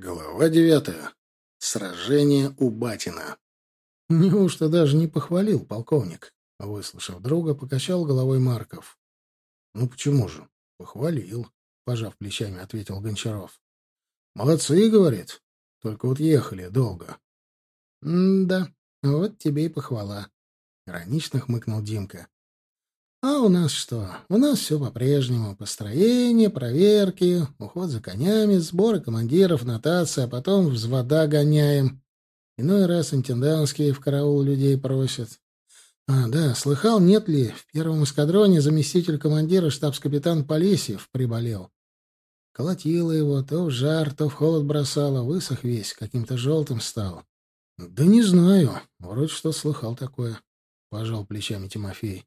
Глава девятая. Сражение у Батина. Неужто даже не похвалил полковник? Выслушав друга, покачал головой Марков. Ну почему же? Похвалил, пожав плечами, ответил Гончаров. Молодцы, говорит. Только вот ехали долго. да, вот тебе и похвала. Иронично хмыкнул Димка. А у нас что? У нас все по-прежнему. Построение, проверки, уход за конями, сборы командиров, нотация, а потом взвода гоняем. Иной раз интендантские в караул людей просят. А, да, слыхал, нет ли, в первом эскадроне заместитель командира штабс-капитан Полесьев приболел. Колотило его, то в жар, то в холод бросало, высох весь, каким-то желтым стал. — Да не знаю, вроде что слыхал такое, — пожал плечами Тимофей.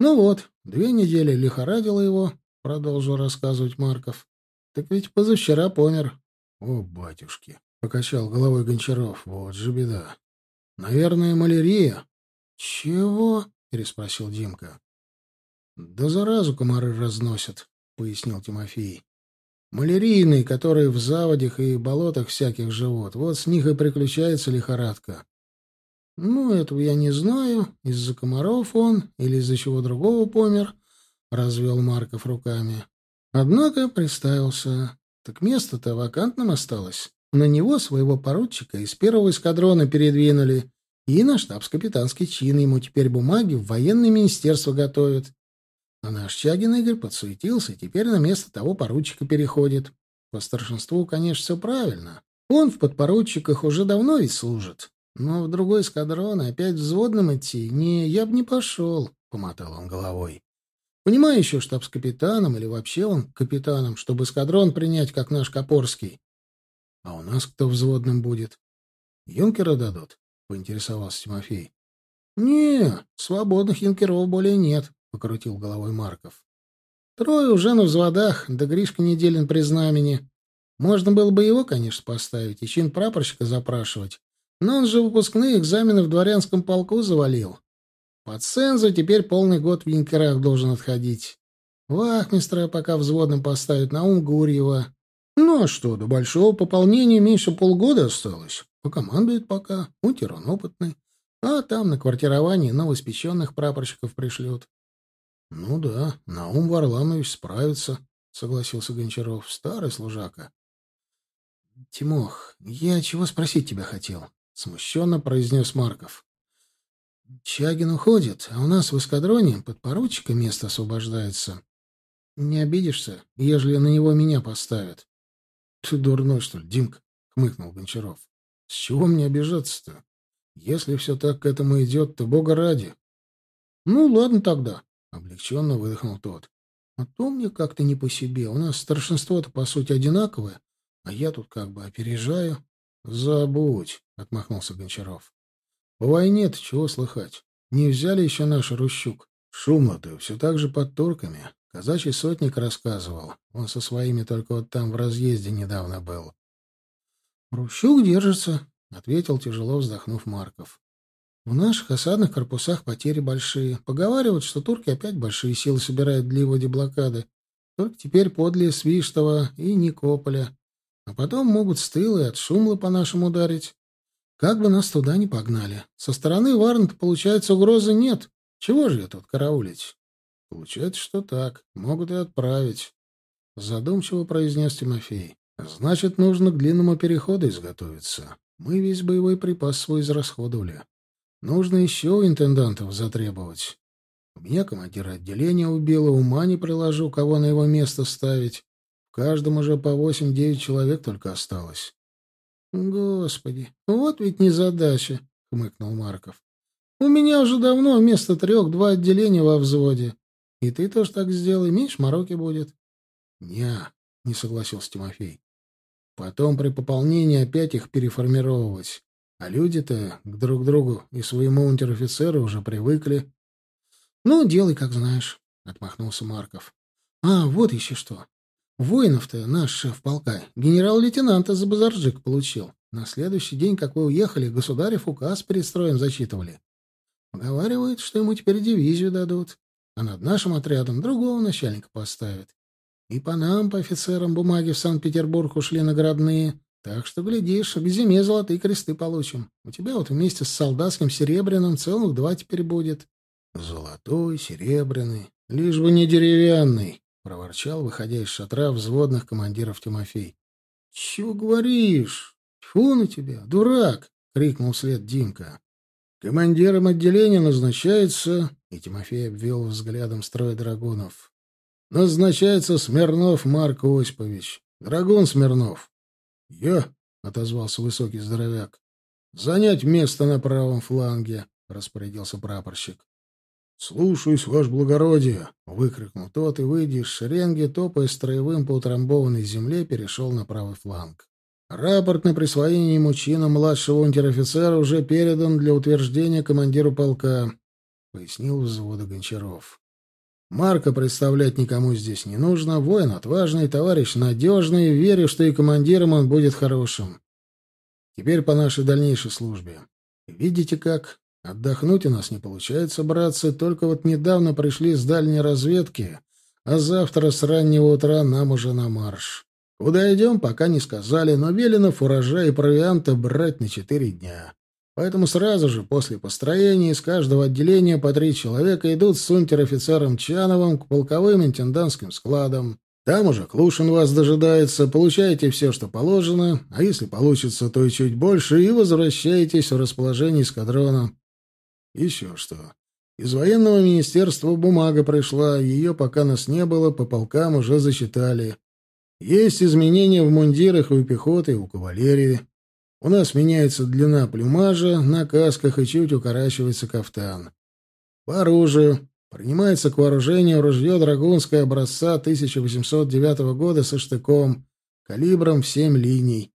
Ну вот, две недели лихорадило его, продолжил рассказывать Марков. Так ведь позавчера помер. О, батюшки, покачал головой Гончаров. Вот же беда. Наверное, малярия. Чего? переспросил Димка. Да заразу комары разносят, пояснил Тимофей. Малярийные, которые в заводях и болотах всяких живут. Вот с них и приключается лихорадка. Ну, этого я не знаю, из-за комаров он или из-за чего другого помер, — развел Марков руками. Однако представился. Так место-то вакантным осталось. На него своего поручика из первого эскадрона передвинули, и на штабс-капитанский чин ему теперь бумаги в военное министерство готовят. А наш Чагин Игорь подсуетился, и теперь на место того поручика переходит. По старшинству, конечно, все правильно. Он в подпоручиках уже давно ведь служит. Но в другой эскадрон опять взводным идти? Не, я бы не пошел, — помотал он головой. Понимаю еще штабс-капитаном или вообще он капитаном, чтобы эскадрон принять, как наш Копорский. А у нас кто взводным будет? Юнкера дадут? — поинтересовался Тимофей. — Не, свободных юнкеров более нет, — покрутил головой Марков. Трое уже на взводах, да Гришка Неделин при знамени. Можно было бы его, конечно, поставить и чин прапорщика запрашивать, но он же выпускные экзамены в дворянском полку завалил. Под цензу теперь полный год в янкерах должен отходить. Вахмистра пока взводным поставят на ум Гурьева. Ну а что, до большого пополнения меньше полгода осталось. Покомандует пока, унтер он опытный. А там на квартировании новоспеченных прапорщиков пришлют. — Ну да, Наум Варламович справится, — согласился Гончаров. — Старый служака. — Тимох, я чего спросить тебя хотел? — смущенно произнес Марков. «Чагин уходит, а у нас в эскадроне подпоручика место освобождается. Не обидишься, ежели на него меня поставят?» «Ты дурной, что ли, Димка?» — хмыкнул Гончаров. «С чего мне обижаться-то? Если все так к этому идет, то бога ради». «Ну, ладно тогда», — облегченно выдохнул тот. «А то мне как-то не по себе. У нас старшинство-то, по сути, одинаковое, а я тут как бы опережаю». «Забудь», — отмахнулся Гончаров. «По войне-то чего слыхать? Не взяли еще наш Рущук. Шумно-то все так же под турками. Казачий сотник рассказывал. Он со своими только вот там в разъезде недавно был». «Рущук держится», — ответил, тяжело вздохнув Марков. «В наших осадных корпусах потери большие. Поговаривают, что турки опять большие силы собирают для его деблокады. Только теперь подле Свиштова и Никополя. А потом могут с тыла и от шумла по нашему ударить. Как бы нас туда не погнали. Со стороны Варнта, получается, угрозы нет. Чего же я тут караулить? Получается, что так. Могут и отправить. Задумчиво произнес Тимофей. Значит, нужно к длинному переходу изготовиться. Мы весь боевой припас свой израсходовали. Нужно еще у интендантов затребовать. У меня командир отделения убило, ума не приложу, кого на его место ставить каждом уже по восемь-девять человек только осталось. «Господи, вот ведь незадача!» — хмыкнул Марков. «У меня уже давно вместо трех два отделения во взводе. И ты тоже так сделай, меньше мороки будет». «Не», — не согласился Тимофей. «Потом при пополнении опять их переформировать. А люди-то к друг другу и своему унтер-офицеру уже привыкли». «Ну, делай, как знаешь», — отмахнулся Марков. «А, вот еще что. Воинов-то наш шеф полка генерал-лейтенанта за базарджик получил. На следующий день, как вы уехали, государев указ перед строем зачитывали. Поговаривают, что ему теперь дивизию дадут, а над нашим отрядом другого начальника поставят. И по нам, по офицерам, бумаги в Санкт-Петербург ушли наградные. Так что, глядишь, к зиме золотые кресты получим. У тебя вот вместе с солдатским серебряным целых два теперь будет. Золотой, серебряный, лишь бы не деревянный, — проворчал, выходя из шатра взводных командиров Тимофей. — Чего говоришь? Фу на тебя, дурак! — крикнул вслед Димка. Командиром отделения назначается, и Тимофей обвел взглядом строй драгунов. Назначается Смирнов Марк Осипович. Драгун Смирнов. Я, отозвался высокий здоровяк. Занять место на правом фланге, распорядился прапорщик. «Слушаюсь, ваше благородие!» — выкрикнул тот и, выйдя из шеренги, топая строевым по утрамбованной земле, перешел на правый фланг. Рапорт на присвоение ему чина младшего унтер-офицера уже передан для утверждения командиру полка, — пояснил взвода Гончаров. Марка представлять никому здесь не нужно, воин отважный, товарищ надежный, верю, что и командиром он будет хорошим. Теперь по нашей дальнейшей службе. Видите как? Отдохнуть у нас не получается, братцы, только вот недавно пришли с дальней разведки, а завтра с раннего утра нам уже на марш. Куда идем, пока не сказали, но велено урожай и провианта брать на четыре дня. Поэтому сразу же после построения из каждого отделения по три человека идут с унтер-офицером Чановым к полковым интендантским складам. Там уже Клушин вас дожидается, получаете все, что положено, а если получится, то и чуть больше, и возвращаетесь в расположение эскадрона. Еще что. Из военного министерства бумага пришла, ее, пока нас не было, по полкам уже засчитали. Есть изменения в мундирах и у пехоты, и у кавалерии. У нас меняется длина плюмажа на касках и чуть укорачивается кафтан. По оружию. Принимается к вооружению ружье драгунское образца 1809 года со штыком, калибром в 7 линий.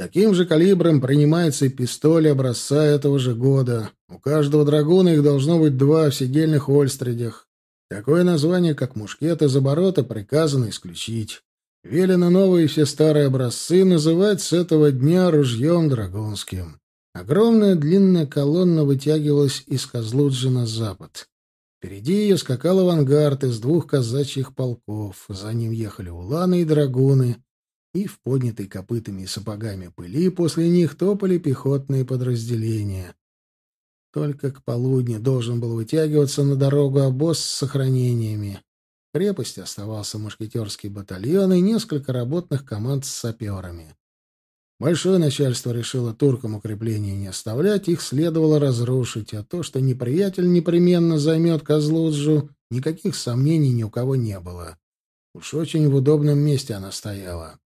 Таким же калибром принимается и пистоль образца этого же года. У каждого драгуна их должно быть два в седельных ольстридях. Такое название, как мушкет из оборота, приказано исключить. Велено новые все старые образцы называть с этого дня ружьем драгунским. Огромная длинная колонна вытягивалась из Козлуджи на запад. Впереди ее скакал авангард из двух казачьих полков. За ним ехали уланы и драгуны, и в поднятой копытами и сапогами пыли после них топали пехотные подразделения. Только к полудню должен был вытягиваться на дорогу обоз с сохранениями крепости оставался мушкетерский батальон и несколько работных команд с саперами. Большое начальство решило туркам укрепления не оставлять, их следовало разрушить, а то, что неприятель непременно займет Козлуджу, никаких сомнений ни у кого не было. Уж очень в удобном месте она стояла.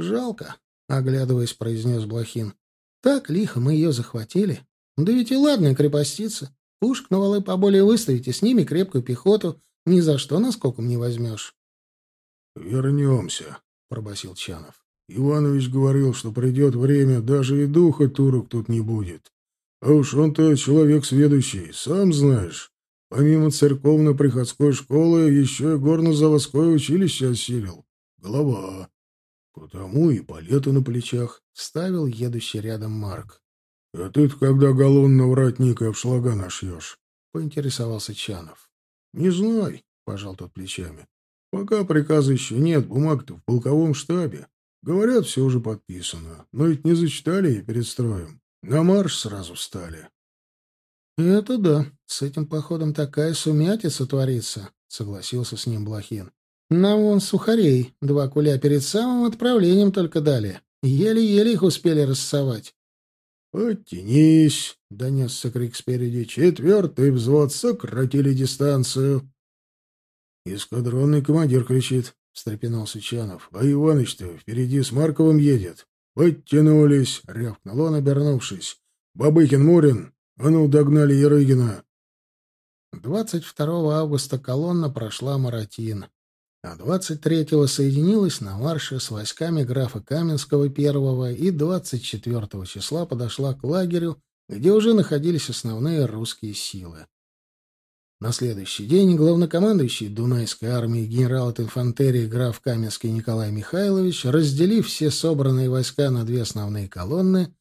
«Жалко», — оглядываясь, произнес Блохин. «Так лихо мы ее захватили. Да ведь и ладно, крепостица. Пушек на валы поболее выставите, с ними крепкую пехоту, ни за что наскоком не возьмешь. — Вернемся, — пробасил Чанов. — Иванович говорил, что придет время, даже и духа турок тут не будет. А уж он-то человек сведущий, сам знаешь. Помимо церковно-приходской школы, еще и горно-заводское училище осилил. Голова. Потому и палеты на плечах. Ставил едущий рядом Марк. — А ты-то когда галлонного воротника в шлага нашьешь? — поинтересовался Чанов. «Не знаю», — пожал тот плечами. «Пока приказа еще нет, бумаг-то в полковом штабе. Говорят, все уже подписано. Но ведь не зачитали и перед строем. На марш сразу встали». «Это да. С этим походом такая сумятица творится», — согласился с ним Блохин. «Нам вон сухарей, два куля перед самым отправлением только дали. Еле-еле их успели рассовать». «Подтянись!» — донесся крик спереди. «Четвертый взвод сократили дистанцию!» «Эскадронный командир кричит», — встрепенулся Чанов. «А Иваныч-то впереди с Марковым едет». «Подтянулись!» — рявкнул он, обернувшись. «Бабыкин, Мурин! А ну, догнали Ярыгина!» 22 августа колонна прошла Маратин а 23-го соединилась на марше с войсками графа Каменского I и 24 числа подошла к лагерю, где уже находились основные русские силы. На следующий день главнокомандующий Дунайской армии генерал от инфантерии граф Каменский Николай Михайлович, разделив все собранные войска на две основные колонны,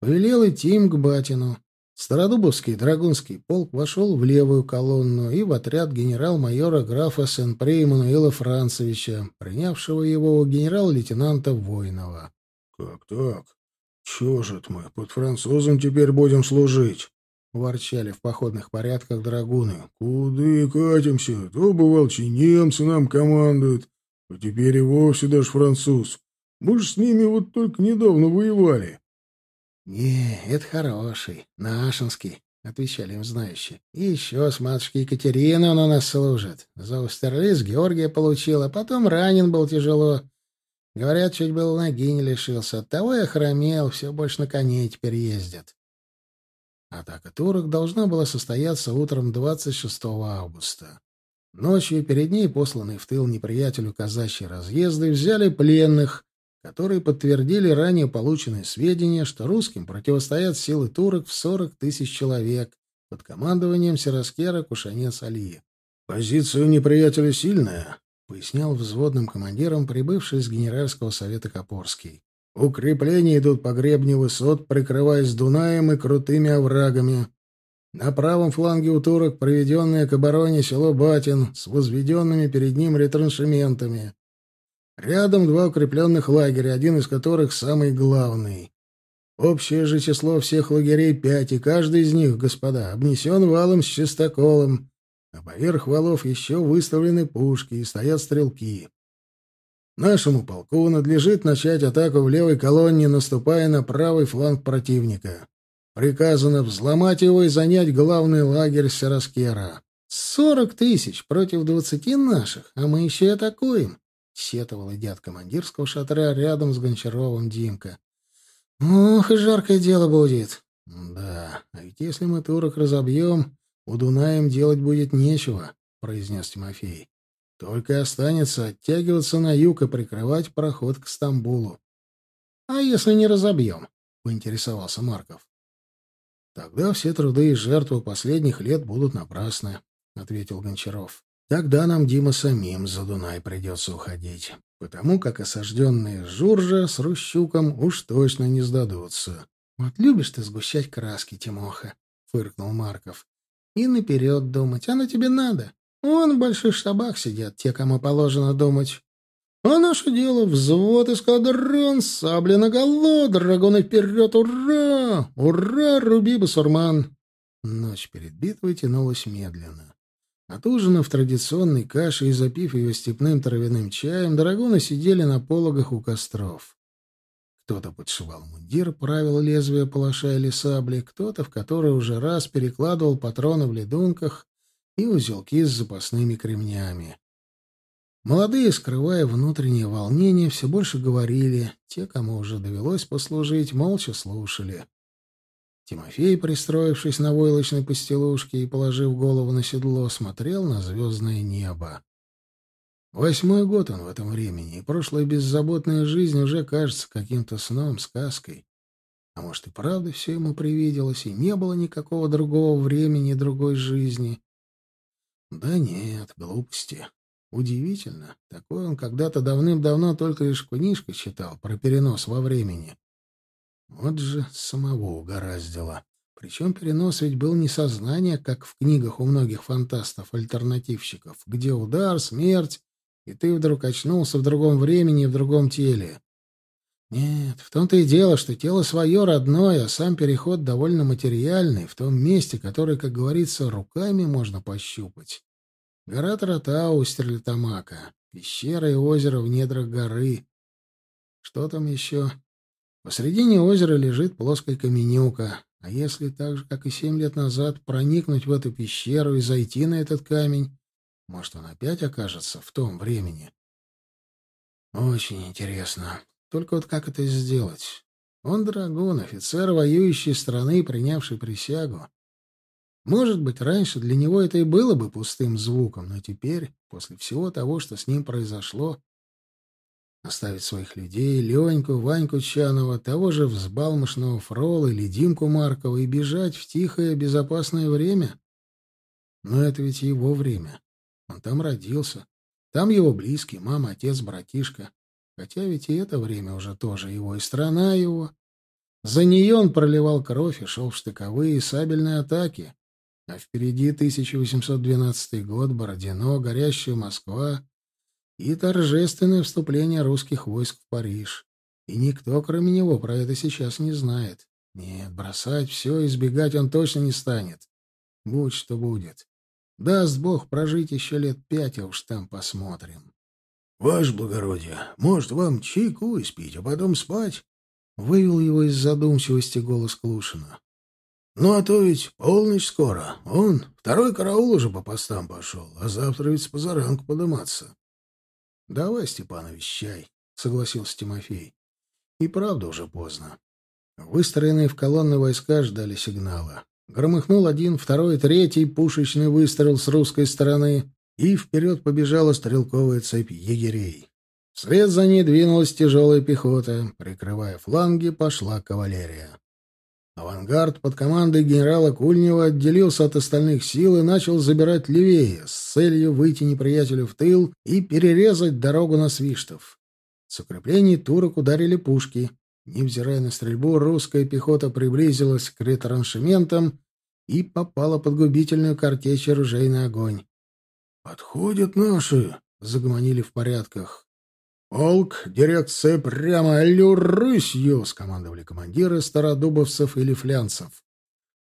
повелел идти им к Батину, Стародубовский драгунский полк вошел в левую колонну и в отряд генерал-майора графа Сен-Пре Эммануила Францевича, принявшего его у генерал-лейтенанта Войнова. Как так? Чего же мы, под французом теперь будем служить? Ворчали в походных порядках драгуны. Куды катимся? То, бывалчи, немцы нам командуют, а теперь и вовсе даже француз. Мы же с ними вот только недавно воевали. — Не, это хороший, нашинский, — отвечали им знающие. — еще с матушкой Екатерины он у нас служит. За Устерлиц Георгия получил, а потом ранен был тяжело. Говорят, чуть было ноги не лишился. Оттого и охромел, все больше на коней теперь ездят. Атака турок должна была состояться утром 26 августа. Ночью перед ней посланные в тыл неприятелю казачьи разъезды взяли пленных, которые подтвердили ранее полученные сведения, что русским противостоят силы турок в 40 тысяч человек под командованием Сираскера Кушанец Алия. «Позиция неприятеля сильная», — пояснял взводным командиром прибывший из Генеральского совета Копорский. «Укрепления идут по гребню высот, прикрываясь Дунаем и крутыми оврагами. На правом фланге у турок проведенное к обороне село Батин с возведенными перед ним ретраншементами. Рядом два укрепленных лагеря, один из которых самый главный. Общее же число всех лагерей пять, и каждый из них, господа, обнесен валом с чистоколом, а поверх валов еще выставлены пушки и стоят стрелки. Нашему полку надлежит начать атаку в левой колонне, наступая на правый фланг противника. Приказано взломать его и занять главный лагерь Сараскера. Сорок тысяч против двадцати наших, а мы еще атакуем. — сетовал идет командирского шатра рядом с Гончаровым Димка. «Ох, и жаркое дело будет!» «Да, а ведь если мы турок разобьем, у Дунаем делать будет нечего», — произнес Тимофей. «Только останется оттягиваться на юг и прикрывать проход к Стамбулу». «А если не разобьем?» — поинтересовался Марков. «Тогда все труды и жертвы последних лет будут напрасны», — ответил Гончаров. Тогда нам, Дима, самим за Дунай придется уходить, потому как осажденные Журжа с Рущуком уж точно не сдадутся. — Вот любишь ты сгущать краски, Тимоха, — фыркнул Марков. — И наперед думать, оно тебе надо. Вон в больших штабах сидят те, кому положено думать. А наше дело — взвод, эскадрон, сабля наголо, драгоны вперед, ура! Ура, руби, басурман! Ночь перед битвой тянулась медленно. Отужинав традиционной кашей и запив ее степным травяным чаем, драгуны сидели на пологах у костров. Кто-то подшивал мундир, правил лезвие палаша или сабли, кто-то, в который уже раз перекладывал патроны в ледунках и узелки с запасными кремнями. Молодые, скрывая внутреннее волнение, все больше говорили, те, кому уже довелось послужить, молча слушали. Тимофей, пристроившись на войлочной постелушке и положив голову на седло, смотрел на звездное небо. Восьмой год он в этом времени, и прошлая беззаботная жизнь уже кажется каким-то сном, сказкой. А может, и правда все ему привиделось, и не было никакого другого времени, другой жизни. Да нет, глупости. Удивительно. Такой он когда-то давным-давно только лишь книжка читал про перенос во времени. Вот же самого угораздило. Причем перенос ведь был не сознание, как в книгах у многих фантастов-альтернативщиков, где удар, смерть, и ты вдруг очнулся в другом времени и в другом теле. Нет, в том-то и дело, что тело свое родное, а сам переход довольно материальный, в том месте, которое, как говорится, руками можно пощупать. Гора Таратау у Стерлитамака, пещера и озеро в недрах горы. Что там еще? Посредине озера лежит плоская каменюка, а если так же, как и семь лет назад, проникнуть в эту пещеру и зайти на этот камень, может, он опять окажется в том времени? Очень интересно. Только вот как это сделать? Он драгун, офицер воюющей страны, принявший присягу. Может быть, раньше для него это и было бы пустым звуком, но теперь, после всего того, что с ним произошло, Оставить своих людей, Леньку, Ваньку Чанова, того же взбалмошного Фрола или Димку Маркова и бежать в тихое, безопасное время? Но это ведь его время. Он там родился. Там его близкие, мама, отец, братишка. Хотя ведь и это время уже тоже его, и страна его. За нее он проливал кровь и шел в штыковые и сабельные атаки. А впереди 1812 год, Бородино, горящая Москва, и торжественное вступление русских войск в Париж. И никто, кроме него, про это сейчас не знает. Нет, бросать все, избегать он точно не станет. Будь что будет. Даст Бог прожить еще лет пять, а уж там посмотрим. — Ваше благородие, может, вам чайку испить, а потом спать? — вывел его из задумчивости голос Клушина. — Ну, а то ведь полночь скоро. Он, второй караул уже по постам пошел, а завтра ведь с позаранку подыматься. — Давай, Степанович, чай, — согласился Тимофей. — И правда уже поздно. Выстроенные в колонны войска ждали сигнала. Громыхнул один, второй, третий пушечный выстрел с русской стороны, и вперед побежала стрелковая цепь егерей. Вслед за ней двинулась тяжелая пехота, прикрывая фланги, пошла кавалерия. Авангард под командой генерала Кульнева отделился от остальных сил и начал забирать левее, с целью выйти неприятелю в тыл и перерезать дорогу на свиштов. С укреплений турок ударили пушки. Невзирая на стрельбу, русская пехота приблизилась к ретраншементам и попала под губительную картечь оружейный огонь. «Подходят наши!» — загомонили в порядках. «Полк, дирекция прямо, аллю рысью!» — скомандовали командиры стародубовцев или флянцев.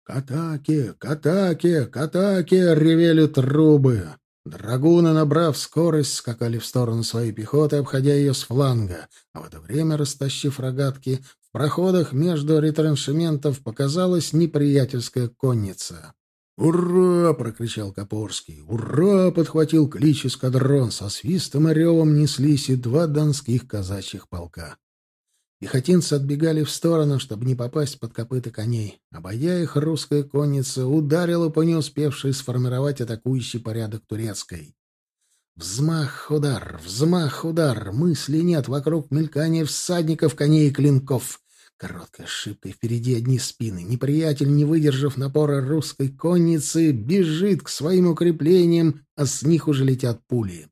«К атаке! К атаке! К атаке!» — ревели трубы. Драгуны, набрав скорость, скакали в сторону своей пехоты, обходя ее с фланга, а в это время, растащив рогатки, в проходах между ретраншементов показалась неприятельская конница. «Ура!» — прокричал Копорский. «Ура!» — подхватил клич эскадрон. Со свистом и ревом неслись и два донских казачьих полка. Пехотинцы отбегали в сторону, чтобы не попасть под копыта коней. Обойдя их, русская конница ударила по не успевшей сформировать атакующий порядок турецкой. Взмах, удар, взмах, удар. Мысли нет, вокруг мелькания всадников, коней и клинков. Короткая ошибка, впереди одни спины. Неприятель, не выдержав напора русской конницы, бежит к своим укреплениям, а с них уже летят пули.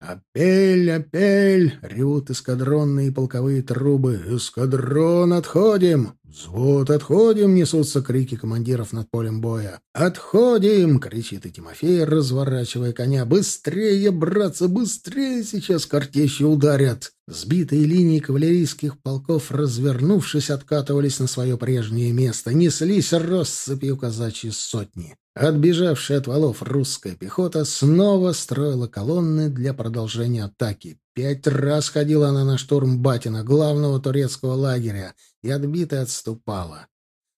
«Апель, апель!» — ревут эскадронные и полковые трубы. «Эскадрон, отходим!» «Взвод, отходим!» — несутся крики командиров над полем боя. «Отходим!» — кричит и Тимофей, разворачивая коня. «Быстрее, братцы, быстрее! Сейчас картечи ударят!» Сбитые линии кавалерийских полков, развернувшись, откатывались на свое прежнее место. Неслись россыпью казачьи сотни. Отбежавшая от валов русская пехота снова строила колонны для продолжения атаки. Пять раз ходила она на штурм Батина, главного турецкого лагеря, и отбитая отступала.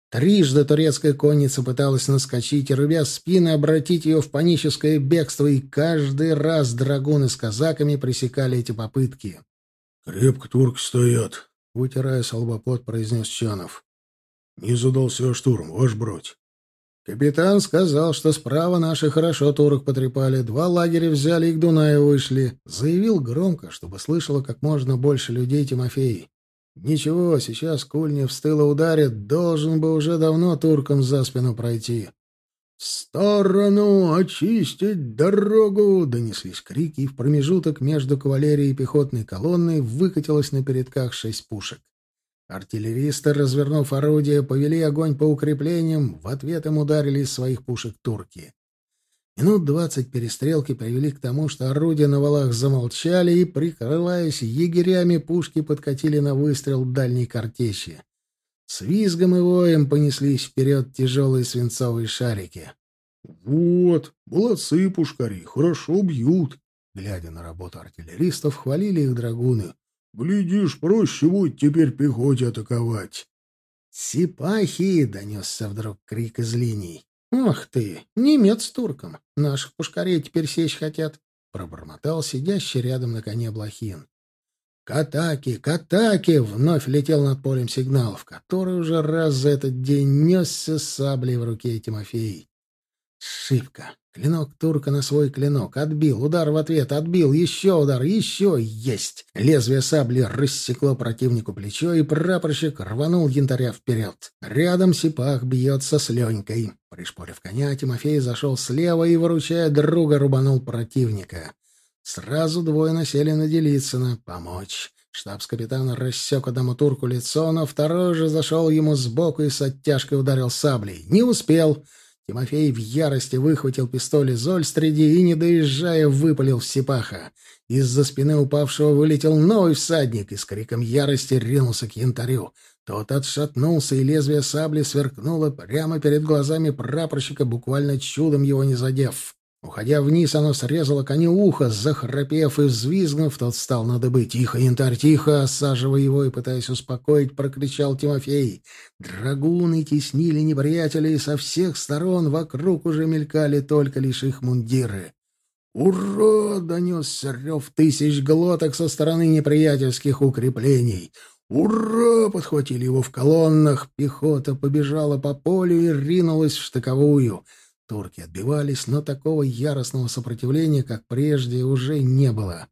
Трижды турецкая конница пыталась наскочить и, рубя спины, обратить ее в паническое бегство, и каждый раз драгуны с казаками пресекали эти попытки. — Крепко турки стоят, — вытирая солбопот, произнес Чанов. — Не задался штурм, ваш бродь. Капитан сказал, что справа наши хорошо турок потрепали, два лагеря взяли и к Дунаю вышли. Заявил громко, чтобы слышало как можно больше людей Тимофей. Ничего, сейчас Кульнев с тыла ударит, должен бы уже давно туркам за спину пройти. «В сторону! Очистить дорогу!» — донеслись крики, и в промежуток между кавалерией и пехотной колонной выкатилось на передках шесть пушек. Артиллеристы, развернув орудие, повели огонь по укреплениям, в ответ им ударили из своих пушек турки. Минут двадцать перестрелки привели к тому, что орудия на валах замолчали и, прикрываясь егерями, пушки подкатили на выстрел дальней картечи. С визгом и воем понеслись вперед тяжелые свинцовые шарики. — Вот, молодцы пушкари, хорошо бьют. Глядя на работу артиллеристов, хвалили их драгуны. Глядишь, проще будет теперь пехоте атаковать. «Сипахи!» — донесся вдруг крик из линий. «Ах ты! Немец туркам! Наших пушкарей теперь сечь хотят!» — пробормотал сидящий рядом на коне Блохин. «К атаке! К атаке!» — вновь летел над полем сигналов, который уже раз за этот день несся с саблей в руке Тимофей. Шибко! Клинок турка на свой клинок. Отбил. Удар в ответ. Отбил. Еще удар. Еще. Есть. Лезвие сабли рассекло противнику плечо, и прапорщик рванул янтаря вперед. Рядом сипах бьется с Ленькой. Пришпорив коня, Тимофей зашел слева и, выручая друга, рубанул противника. Сразу двое насели на Делицына. Помочь. Штабс-капитан рассек одному турку лицо, но второй же зашел ему сбоку и с оттяжкой ударил саблей. Не успел. Тимофей в ярости выхватил пистоль из Ольстреди и, не доезжая, выпалил в Сипаха. Из-за спины упавшего вылетел новый всадник и с криком ярости ринулся к янтарю. Тот отшатнулся, и лезвие сабли сверкнуло прямо перед глазами прапорщика, буквально чудом его не задев. Уходя вниз, оно срезало коню ухо, захрапев и взвизгнув, тот стал на дыбы. «Тихо, янтарь, тихо!» Осаживая его и пытаясь успокоить, прокричал Тимофей. Драгуны теснили неприятелей, со всех сторон вокруг уже мелькали только лишь их мундиры. «Ура!» — донесся рев тысяч глоток со стороны неприятельских укреплений. «Ура!» — подхватили его в колоннах. Пехота побежала по полю и ринулась в штыковую — Турки отбивались, но такого яростного сопротивления, как прежде, уже не было.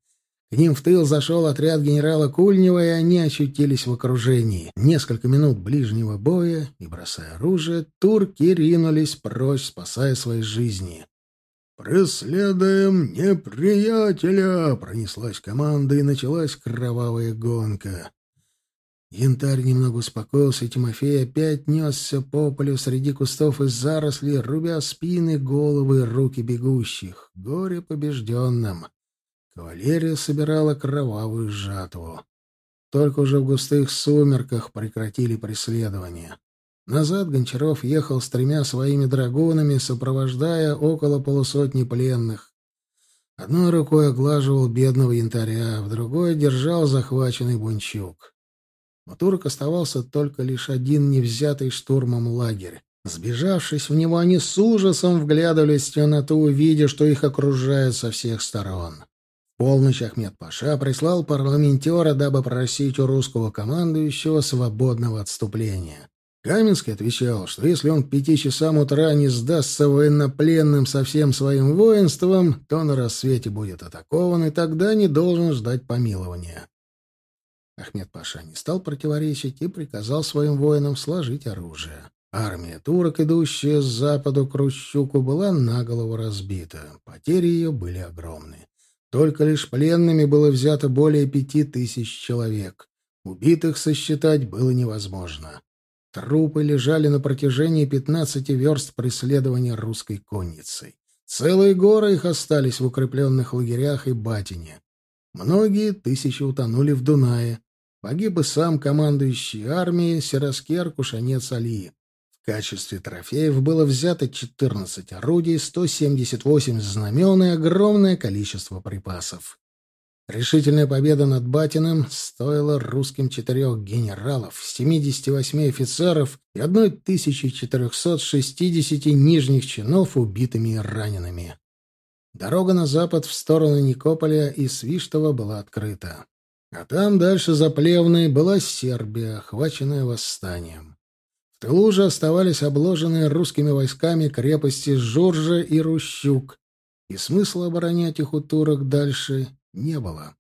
К ним в тыл зашел отряд генерала Кульнева, и они очутились в окружении. Несколько минут ближнего боя, и, бросая оружие, турки ринулись прочь, спасая свои жизни. «Преследуем неприятеля!» — пронеслась команда, и началась кровавая гонка. Янтарь немного успокоился, и Тимофей опять несся по полю среди кустов и зарослей, рубя спины, головы руки бегущих. Горе побежденным. Кавалерия собирала кровавую жатву. Только уже в густых сумерках прекратили преследование. Назад Гончаров ехал с тремя своими драгунами, сопровождая около полусотни пленных. Одной рукой оглаживал бедного янтаря, в другой держал захваченный бунчук. У турок оставался только лишь один невзятый штурмом лагерь. Сбежавшись в него, они с ужасом вглядывались в темноту, видя, что их окружают со всех сторон. В полночь Ахмед Паша прислал парламентера, дабы просить у русского командующего свободного отступления. Каменский отвечал, что если он к пяти часам утра не сдастся военнопленным со всем своим воинством, то на рассвете будет атакован и тогда не должен ждать помилования. Ахмед Паша не стал противоречить и приказал своим воинам сложить оружие. Армия турок, идущая с западу к Рущуку, была наголову разбита. Потери ее были огромны. Только лишь пленными было взято более пяти тысяч человек. Убитых сосчитать было невозможно. Трупы лежали на протяжении пятнадцати верст преследования русской конницей. Целые горы их остались в укрепленных лагерях и батине. Многие тысячи утонули в Дунае, Погиб и сам командующий армией Сираскер Кушанец Али. В качестве трофеев было взято 14 орудий, 178 знамен и огромное количество припасов. Решительная победа над Батиным стоила русским четырех генералов, 78 офицеров и 1460 нижних чинов убитыми и ранеными. Дорога на запад в сторону Никополя и Свиштова была открыта. А там дальше за Плевной была Сербия, охваченная восстанием. В тылу же оставались обложенные русскими войсками крепости Журжа и Рущук, и смысла оборонять их у турок дальше не было.